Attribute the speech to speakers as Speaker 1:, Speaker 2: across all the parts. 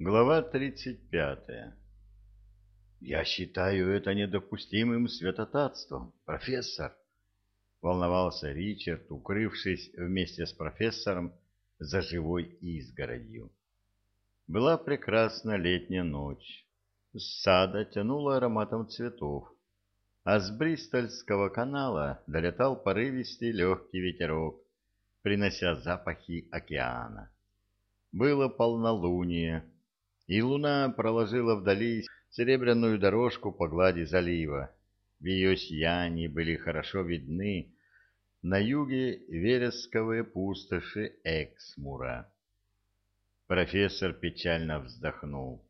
Speaker 1: Глава 35. «Я считаю это недопустимым святотатством, профессор», — волновался Ричард, укрывшись вместе с профессором за живой изгородью. Была прекрасная летняя ночь. С сада тянуло ароматом цветов, а с Бристольского канала долетал порывистый легкий ветерок, принося запахи океана. Было полнолуние, и луна проложила вдали серебряную дорожку по глади залива. В ее сиянии были хорошо видны на юге вересковые пустоши Эксмура. Профессор печально вздохнул.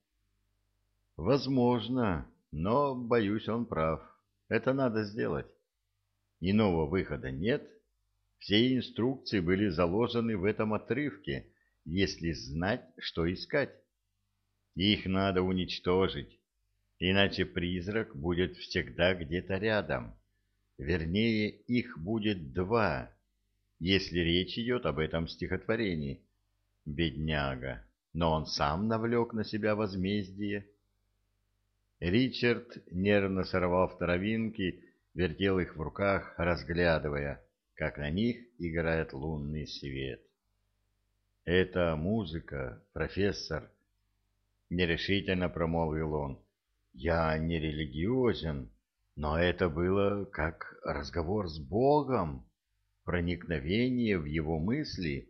Speaker 1: Возможно, но, боюсь, он прав. Это надо сделать. Иного выхода нет. Все инструкции были заложены в этом отрывке, если знать, что искать. Их надо уничтожить, иначе призрак будет всегда где-то рядом. Вернее, их будет два, если речь идет об этом стихотворении. Бедняга, но он сам навлек на себя возмездие. Ричард нервно сорвал травинки, вертел их в руках, разглядывая, как на них играет лунный свет. «Это музыка, профессор», — нерешительно промолвил он. «Я не религиозен, но это было как разговор с Богом, проникновение в его мысли.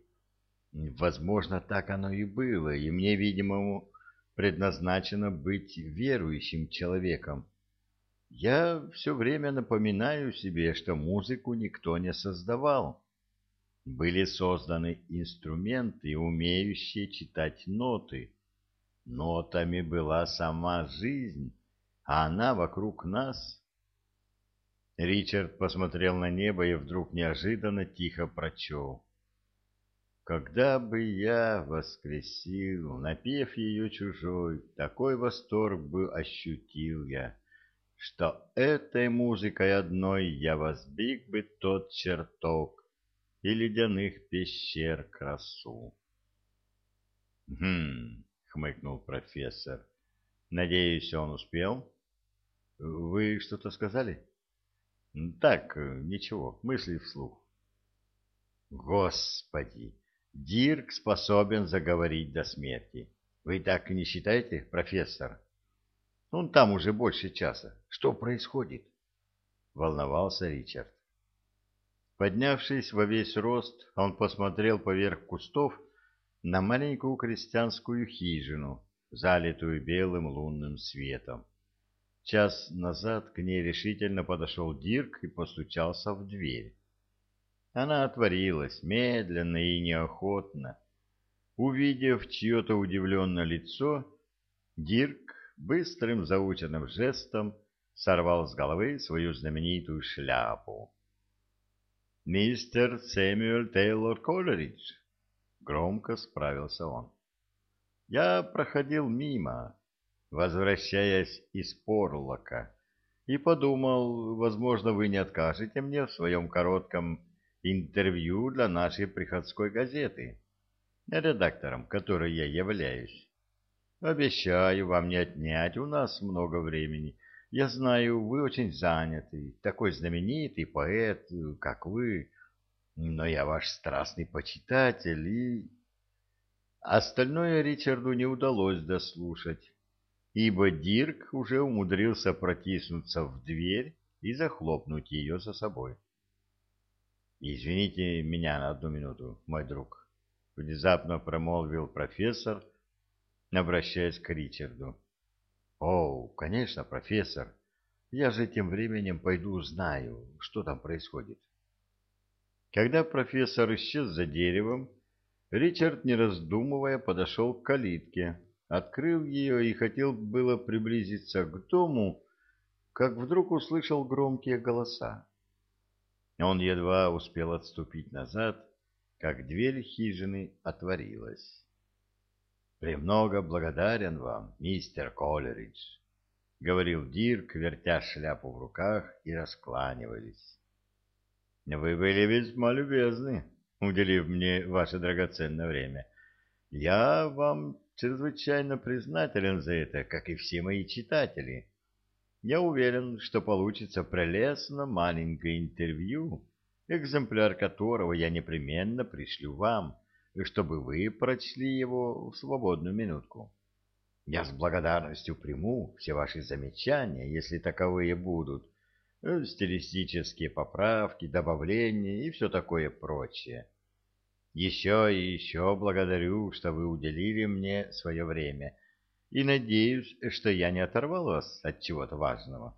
Speaker 1: Возможно, так оно и было, и мне, видимо, предназначено быть верующим человеком. Я все время напоминаю себе, что музыку никто не создавал. Были созданы инструменты, умеющие читать ноты» Нотами была сама жизнь, а она вокруг нас. Ричард посмотрел на небо и вдруг неожиданно тихо прочел. Когда бы я воскресил, напев ее чужой, такой восторг бы ощутил я, что этой музыкой одной я воздвиг бы тот чертог и ледяных пещер красу. Хм, — хмыкнул профессор. «Надеюсь, он успел?» «Вы что-то сказали?» «Так, ничего, мысли вслух». «Господи! Дирк способен заговорить до смерти. Вы так не считаете, профессор?» «Он там уже больше часа. Что происходит?» Волновался Ричард. Поднявшись во весь рост, он посмотрел поверх кустов на маленькую крестьянскую хижину, залитую белым лунным светом. Час назад к ней решительно подошел Дирк и постучался в дверь. Она отворилась медленно и неохотно. Увидев чье-то удивленное лицо, Дирк быстрым заученным жестом сорвал с головы свою знаменитую шляпу. «Мистер Сэмюэл Тейлор Колеридж», Громко справился он. Я проходил мимо, возвращаясь из Порлока, и подумал, возможно, вы не откажете мне в своем коротком интервью для нашей приходской газеты, редактором которой я являюсь. Обещаю вам не отнять у нас много времени. Я знаю, вы очень заняты, такой знаменитый поэт, как вы, но я ваш страстный почитатель и... Остальное Ричарду не удалось дослушать, ибо Дирк уже умудрился протиснуться в дверь и захлопнуть ее за собой. «Извините меня на одну минуту, мой друг», — внезапно промолвил профессор, обращаясь к Ричарду. «О, конечно, профессор. Я же тем временем пойду узнаю, что там происходит». Когда профессор исчез за деревом, Ричард, не раздумывая, подошел к калитке, открыл ее и хотел было приблизиться к дому, как вдруг услышал громкие голоса. Он едва успел отступить назад, как дверь хижины отворилась. «Премного благодарен вам, мистер Колеридж», — говорил Дирк, вертя шляпу в руках и раскланивались. Вы были весьма любезны, уделив мне ваше драгоценное время. Я вам чрезвычайно признателен за это, как и все мои читатели. Я уверен, что получится прелестно маленькое интервью, экземпляр которого я непременно пришлю вам, чтобы вы прочли его в свободную минутку. Я с благодарностью приму все ваши замечания, если таковые будут, стилистические поправки, добавления и все такое прочее. Еще и еще благодарю, что вы уделили мне свое время, и надеюсь, что я не оторвал вас от чего-то важного.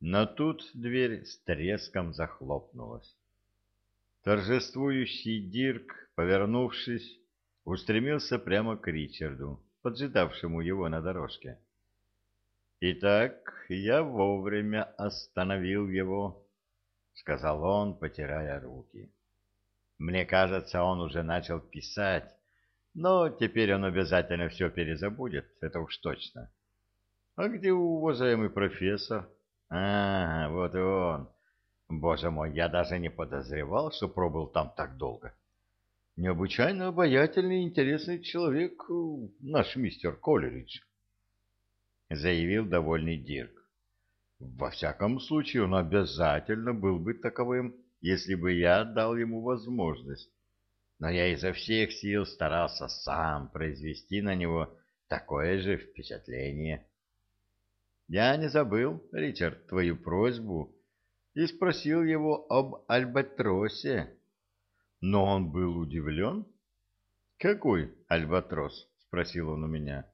Speaker 1: Но тут дверь с треском захлопнулась. Торжествующий Дирк, повернувшись, устремился прямо к Ричарду, поджидавшему его на дорожке. «Итак, я вовремя остановил его», — сказал он, потирая руки. «Мне кажется, он уже начал писать, но теперь он обязательно все перезабудет, это уж точно». «А где уважаемый профессор?» А, вот и он. Боже мой, я даже не подозревал, что пробыл там так долго. Необычайно обаятельный и интересный человек, наш мистер Колеридж, заявил довольный Дирк. Во всяком случае, он обязательно был бы таковым, если бы я дал ему возможность. Но я изо всех сил старался сам произвести на него такое же впечатление. Я не забыл, Ричард, твою просьбу и спросил его об Альбатросе. Но он был удивлен. «Какой Альбатрос?» — спросил он у меня.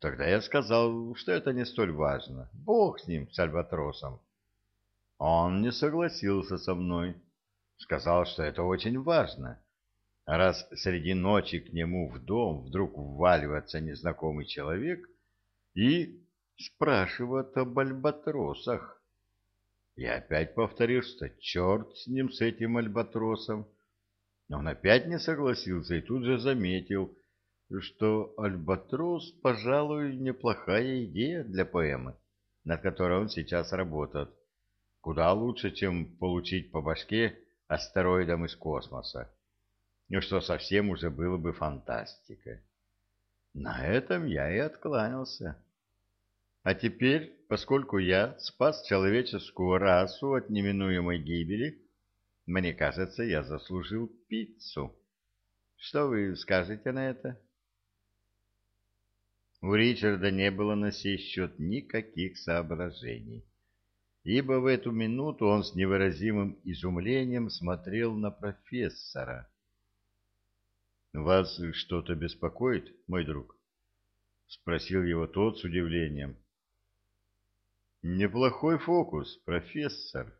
Speaker 1: Тогда я сказал, что это не столь важно. Бог с ним, с Альбатросом. Он не согласился со мной. Сказал, что это очень важно. Раз среди ночи к нему в дом вдруг вваливается незнакомый человек и спрашивает об альбатросах. Я опять повторил, что черт с ним, с этим альбатросом. Он опять не согласился и тут же заметил, что альбатрос, пожалуй, неплохая идея для поэмы, над которой он сейчас работает. Куда лучше, чем получить по башке астероидом из космоса. Ну что совсем уже было бы фантастика. На этом я и откланялся. А теперь, поскольку я спас человеческую расу от неминуемой гибели, мне кажется, я заслужил пиццу. Что вы скажете на это? У Ричарда не было на сей счет никаких соображений, ибо в эту минуту он с невыразимым изумлением смотрел на профессора. «Вас что-то беспокоит, мой друг?» — спросил его тот с удивлением. Неплохой фокус, профессор,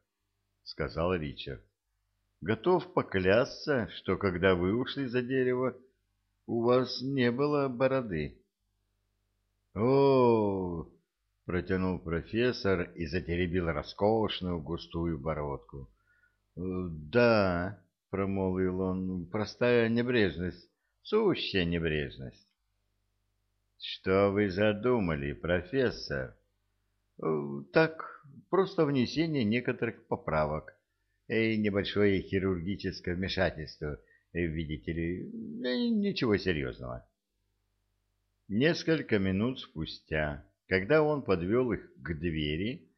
Speaker 1: сказал Ричард. Готов поклясться, что когда вы ушли за дерево, у вас не было бороды. О, протянул профессор и затеребил роскошную густую бородку. Да, промолвил он, простая небрежность, сущая небрежность. Что вы задумали, профессор? Э, так, просто внесение некоторых поправок и небольшое хирургическое вмешательство, э, видите ли, э, ничего серьезного. Несколько минут спустя, когда он подвел их к двери,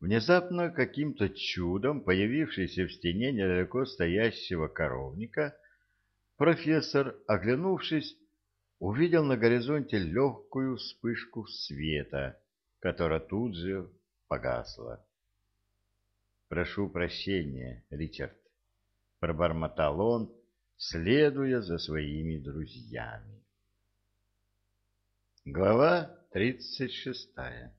Speaker 1: внезапно каким-то чудом появившийся в стене недалеко стоящего коровника, профессор, оглянувшись, увидел на горизонте легкую вспышку света — которая тут же погасла. «Прошу прощения, Ричард», — пробормотал он, следуя за своими друзьями. Глава тридцать шестая